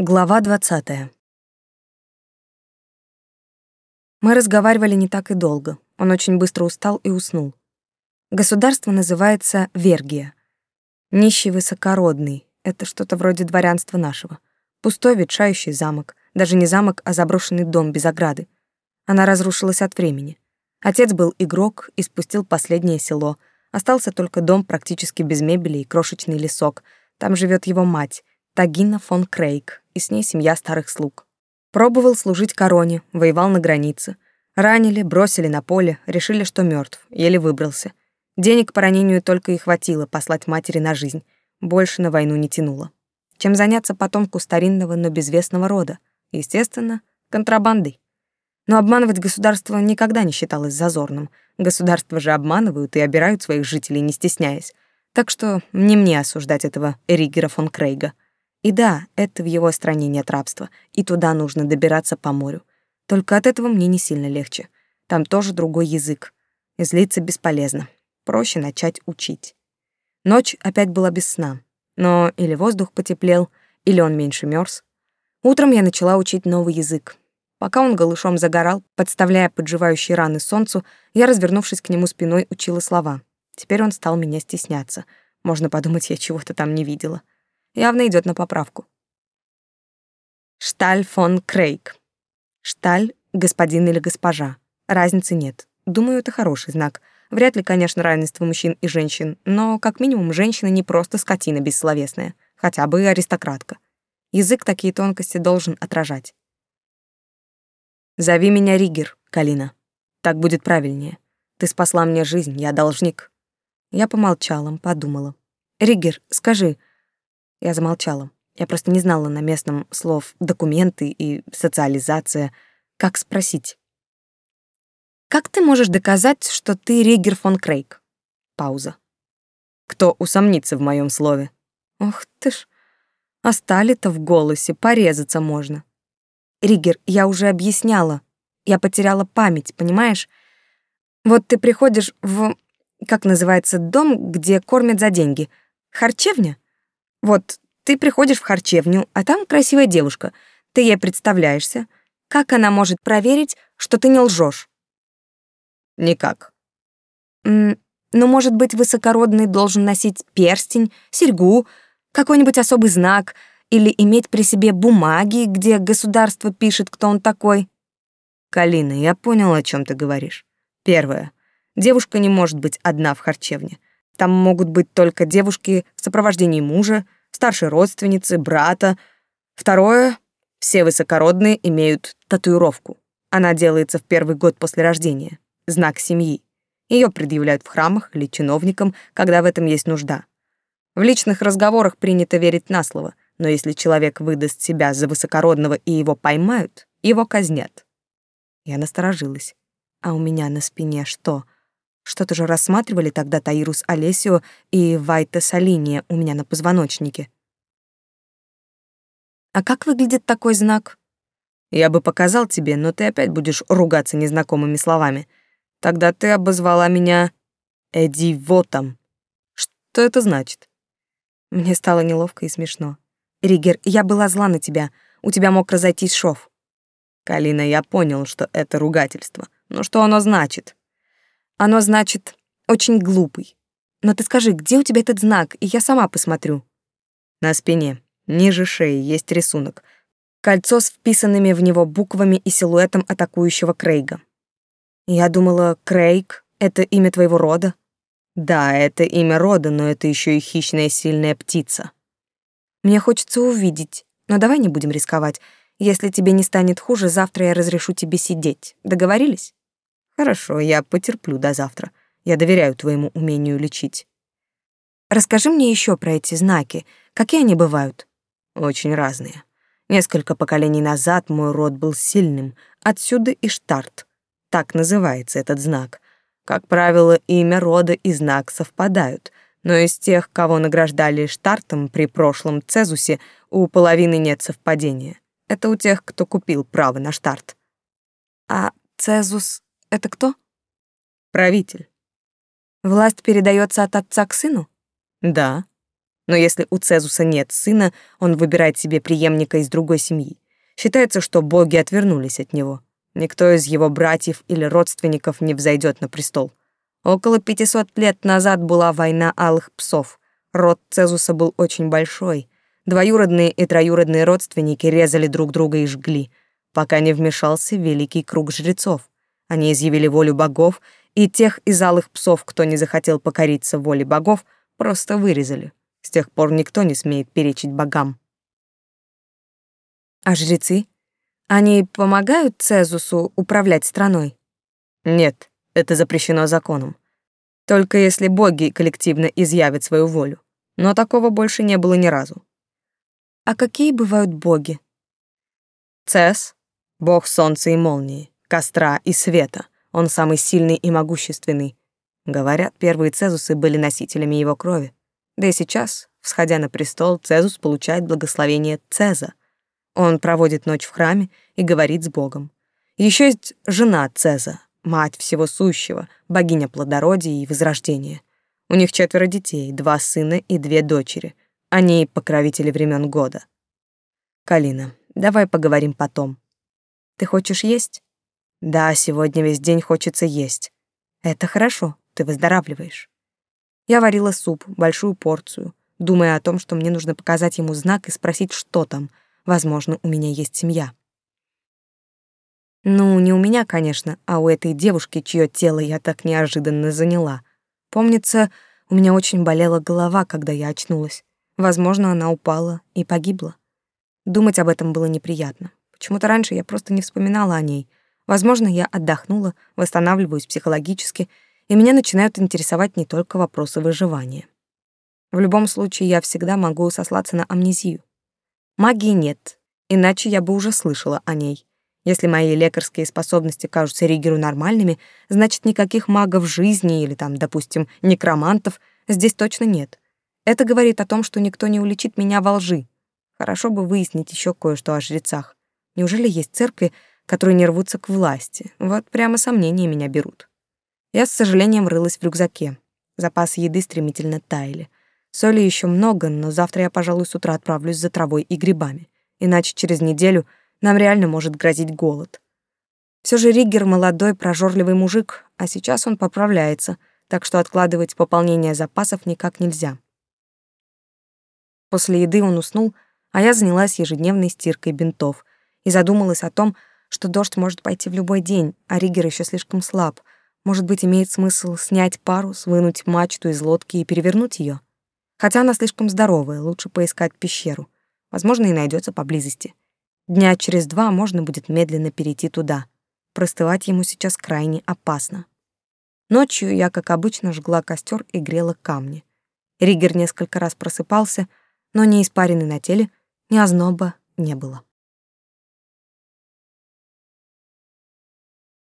Глава 20. Мы разговаривали не так и долго. Он очень быстро устал и уснул. Государство называется Вергия. Нищий высокородный — это что-то вроде дворянства нашего. Пустой ветшающий замок. Даже не замок, а заброшенный дом без ограды. Она разрушилась от времени. Отец был игрок и спустил последнее село. Остался только дом практически без мебели и крошечный лесок. Там живет его мать, Тагина фон Крейг, и с ней семья старых слуг. Пробовал служить короне, воевал на границе. Ранили, бросили на поле, решили, что мертв, еле выбрался. Денег по ранению только и хватило послать матери на жизнь. Больше на войну не тянуло. Чем заняться потомку старинного, но безвестного рода? Естественно, контрабандой. Но обманывать государство никогда не считалось зазорным. Государства же обманывают и обирают своих жителей, не стесняясь. Так что не мне осуждать этого Ригера фон Крейга. И да, это в его стране нет рабства, и туда нужно добираться по морю. Только от этого мне не сильно легче. Там тоже другой язык. И злиться бесполезно. Проще начать учить. Ночь опять была без сна. Но или воздух потеплел, или он меньше мерз. Утром я начала учить новый язык. Пока он голышом загорал, подставляя подживающие раны солнцу, я, развернувшись к нему спиной, учила слова. Теперь он стал меня стесняться. Можно подумать, я чего-то там не видела явно идет на поправку. Шталь фон Крейг. Шталь — господин или госпожа. Разницы нет. Думаю, это хороший знак. Вряд ли, конечно, равенство мужчин и женщин, но как минимум женщина не просто скотина бессловесная, хотя бы и аристократка. Язык такие тонкости должен отражать. «Зови меня Ригер, Калина. Так будет правильнее. Ты спасла мне жизнь, я должник». Я помолчала, подумала. «Ригер, скажи, я замолчала. Я просто не знала на местном слов «документы» и «социализация». Как спросить? «Как ты можешь доказать, что ты Ригер фон Крейг?» Пауза. «Кто усомнится в моем слове?» «Ох ты ж, а стали-то в голосе, порезаться можно». «Ригер, я уже объясняла. Я потеряла память, понимаешь? Вот ты приходишь в... как называется, дом, где кормят за деньги. Харчевня?» Вот ты приходишь в харчевню, а там красивая девушка. Ты ей представляешься. Как она может проверить, что ты не лжешь? Никак. М ну, может быть, высокородный должен носить перстень, серьгу, какой-нибудь особый знак или иметь при себе бумаги, где государство пишет, кто он такой. Калина, я понял, о чем ты говоришь. Первое. Девушка не может быть одна в харчевне. Там могут быть только девушки в сопровождении мужа, старшей родственницы, брата. Второе — все высокородные имеют татуировку. Она делается в первый год после рождения. Знак семьи. Ее предъявляют в храмах или чиновникам, когда в этом есть нужда. В личных разговорах принято верить на слово, но если человек выдаст себя за высокородного и его поймают, его казнят. Я насторожилась. А у меня на спине что — что-то же рассматривали тогда Таирус Олесио и Вайта Салиния у меня на позвоночнике. А как выглядит такой знак? Я бы показал тебе, но ты опять будешь ругаться незнакомыми словами. Тогда ты обозвала меня Эдивотом. Что это значит? Мне стало неловко и смешно. Ригер, я была зла на тебя. У тебя мог разойтись шов. Калина, я понял, что это ругательство. Но что оно значит? Оно значит «очень глупый». Но ты скажи, где у тебя этот знак, и я сама посмотрю. На спине, ниже шеи, есть рисунок. Кольцо с вписанными в него буквами и силуэтом атакующего Крейга. Я думала, Крейг — это имя твоего рода. Да, это имя рода, но это еще и хищная сильная птица. Мне хочется увидеть, но давай не будем рисковать. Если тебе не станет хуже, завтра я разрешу тебе сидеть. Договорились? Хорошо, я потерплю до завтра. Я доверяю твоему умению лечить. Расскажи мне еще про эти знаки. Какие они бывают? Очень разные. Несколько поколений назад мой род был сильным. Отсюда и штарт. Так называется этот знак. Как правило, имя рода и знак совпадают, но из тех, кого награждали штартом при прошлом цезусе, у половины нет совпадения. Это у тех, кто купил право на штарт. А цезус это кто? Правитель. Власть передается от отца к сыну? Да. Но если у Цезуса нет сына, он выбирает себе преемника из другой семьи. Считается, что боги отвернулись от него. Никто из его братьев или родственников не взойдет на престол. Около 500 лет назад была война алых псов. Род Цезуса был очень большой. Двоюродные и троюродные родственники резали друг друга и жгли, пока не вмешался великий круг жрецов. Они изъявили волю богов, и тех из алых псов, кто не захотел покориться воле богов, просто вырезали. С тех пор никто не смеет перечить богам. А жрецы? Они помогают Цезусу управлять страной? Нет, это запрещено законом. Только если боги коллективно изъявят свою волю. Но такого больше не было ни разу. А какие бывают боги? Цес — бог солнца и молнии, костра и света. Он самый сильный и могущественный. Говорят, первые Цезусы были носителями его крови. Да и сейчас, всходя на престол, Цезус получает благословение Цеза. Он проводит ночь в храме и говорит с Богом. Еще есть жена Цеза, мать всего сущего, богиня плодородия и возрождения. У них четверо детей, два сына и две дочери. Они покровители времен года. Калина, давай поговорим потом. Ты хочешь есть? Да, сегодня весь день хочется есть. Это хорошо, ты выздоравливаешь. Я варила суп, большую порцию, думая о том, что мне нужно показать ему знак и спросить, что там. Возможно, у меня есть семья. Ну, не у меня, конечно, а у этой девушки, чье тело я так неожиданно заняла. Помнится, у меня очень болела голова, когда я очнулась. Возможно, она упала и погибла. Думать об этом было неприятно. Почему-то раньше я просто не вспоминала о ней. Возможно, я отдохнула, восстанавливаюсь психологически — и меня начинают интересовать не только вопросы выживания. В любом случае, я всегда могу сослаться на амнезию. Магии нет, иначе я бы уже слышала о ней. Если мои лекарские способности кажутся Ригеру нормальными, значит, никаких магов жизни или там, допустим, некромантов здесь точно нет. Это говорит о том, что никто не уличит меня во лжи. Хорошо бы выяснить еще кое-что о жрецах. Неужели есть церкви, которые не рвутся к власти? Вот прямо сомнения меня берут. Я с сожалением рылась в рюкзаке. Запасы еды стремительно таяли. Соли еще много, но завтра я, пожалуй, с утра отправлюсь за травой и грибами. Иначе через неделю нам реально может грозить голод. Все же Риггер молодой, прожорливый мужик, а сейчас он поправляется, так что откладывать пополнение запасов никак нельзя. После еды он уснул, а я занялась ежедневной стиркой бинтов и задумалась о том, что дождь может пойти в любой день, а Риггер еще слишком слаб — может быть, имеет смысл снять парус, вынуть мачту из лодки и перевернуть ее? Хотя она слишком здоровая, лучше поискать пещеру. Возможно, и найдется поблизости. Дня через два можно будет медленно перейти туда. Простывать ему сейчас крайне опасно. Ночью я, как обычно, жгла костер и грела камни. Ригер несколько раз просыпался, но ни испарины на теле, ни озноба не было.